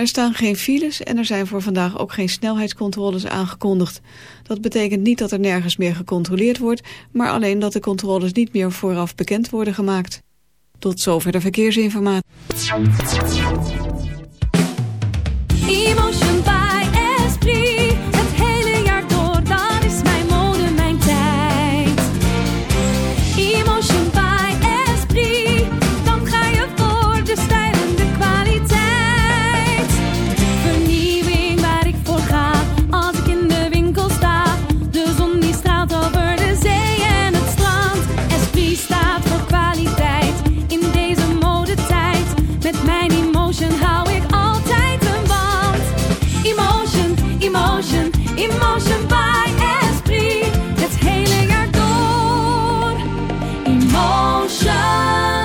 Er staan geen files en er zijn voor vandaag ook geen snelheidscontroles aangekondigd. Dat betekent niet dat er nergens meer gecontroleerd wordt, maar alleen dat de controles niet meer vooraf bekend worden gemaakt. Tot zover de verkeersinformatie.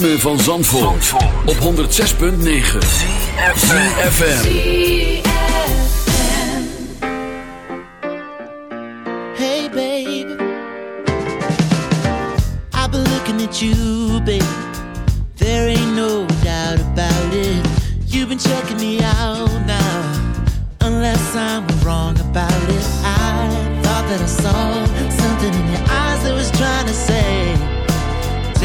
ritme van Zandvoort, Zandvoort. op 106.9 CFFM Hey baby I've been looking at you baby There ain't no doubt about it. You've been checking me out now. Unless I'm wrong about it. I thought that I saw something in your eyes that was trying to say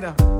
later.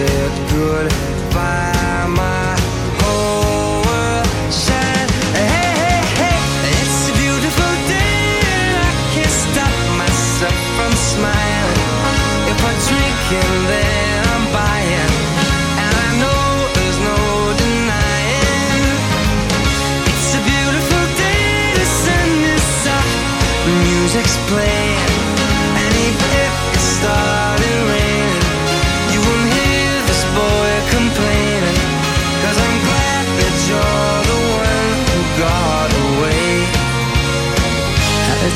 said goodbye.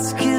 It's cute.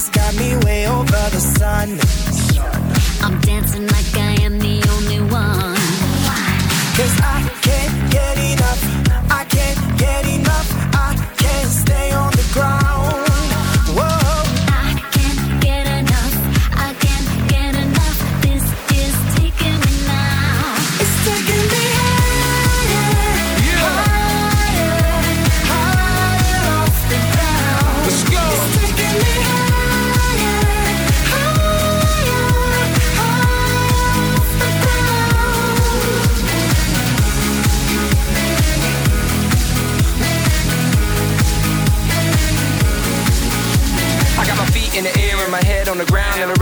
Has got me way over the sun. I'm dancing like I am the only one. Cause I